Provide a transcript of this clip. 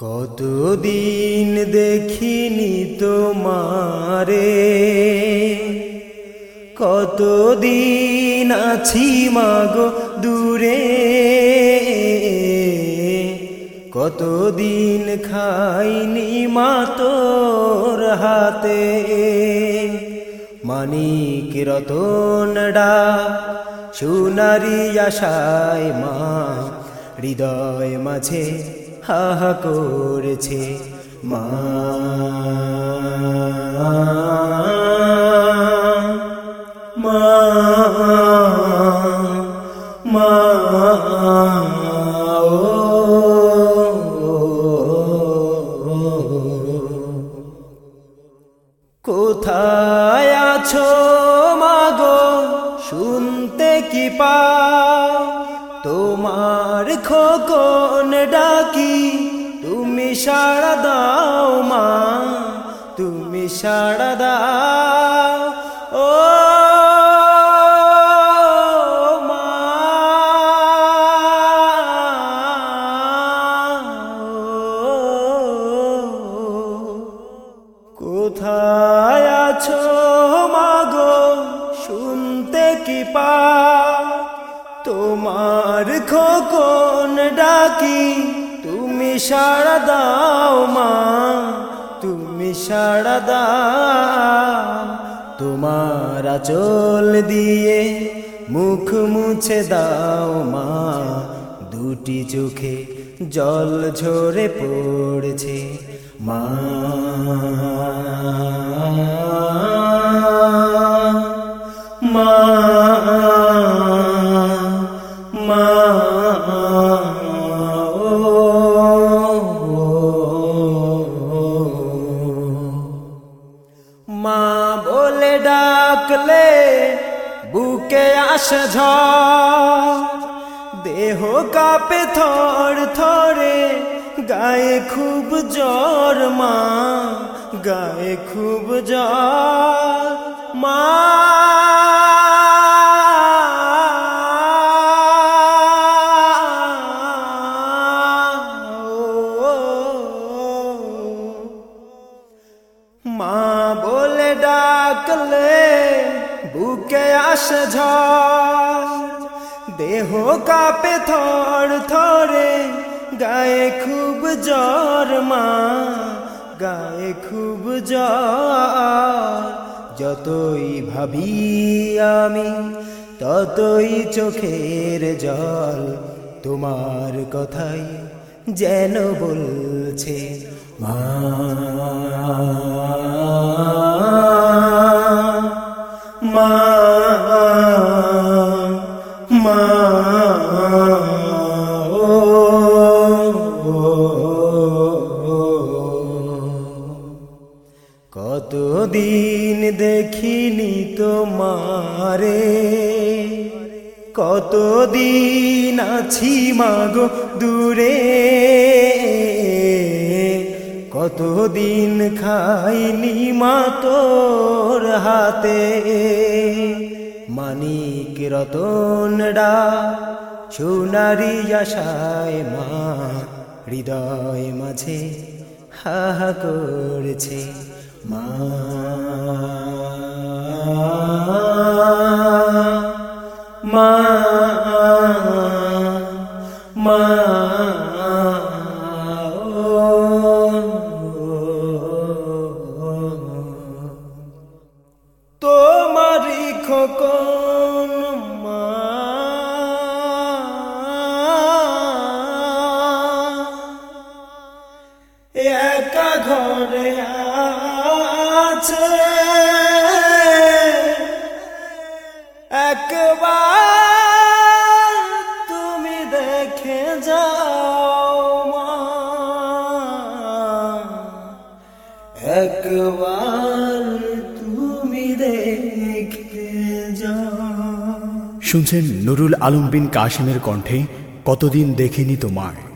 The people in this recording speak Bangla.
কতদিন দেখিনি তোমারে? কতদিন আছি মাগো দূরে? কতদিন খাইনি মা তোর হাতে? মানিক রতনডা সোনারি আশায় মা, হৃদয় মাঝে হাহা করেছে মা। মা মা কোথায় আছো মাগো শুনতে কি পা? তোমার খোকন তুমি সাড়া দাও মা, তুমি সাড়া দাও। ও মা কোথায় আছো মাগো শুনতে কি পা? তোমার খোকন ডাকি সাড়া দাও মা, তুমি সাড়া দাও। তোমার আচল দিয়ে মুখ মুছে দাও মা, দুটি চোখে জল ঝরে পড়ছে মা। মা মা। ডাকলে বুকে আসে ঝড় দেহ কাপে থর থরে গায়ে খুব জ্বর মা গায়ে খুব জ্বর মা মা বলে ডাকলে বুকে আসে ঝড়। দেহ কাপে থর থরে, গায়ে খুব জ্বর মা, গায়ে খুব জ্বর। যতই ভাবি আমি, ততই চোখের জল। তোমার কথাই যেন বলছে, মা। মা মা কতদিন দেখিনি তোমারে কতদিন আছি মাগো দূরে। কতদিন খাইনি মা তোর হাতে মানিক রতনডা সোনারি আশায় মা হৃদয় মাঝে হা করছে মা। মা মা একবার তুমি দেখে শুনছেন নুরুল আলম বিন কাশিমের কণ্ঠে কতদিন দেখিনি তোমায়।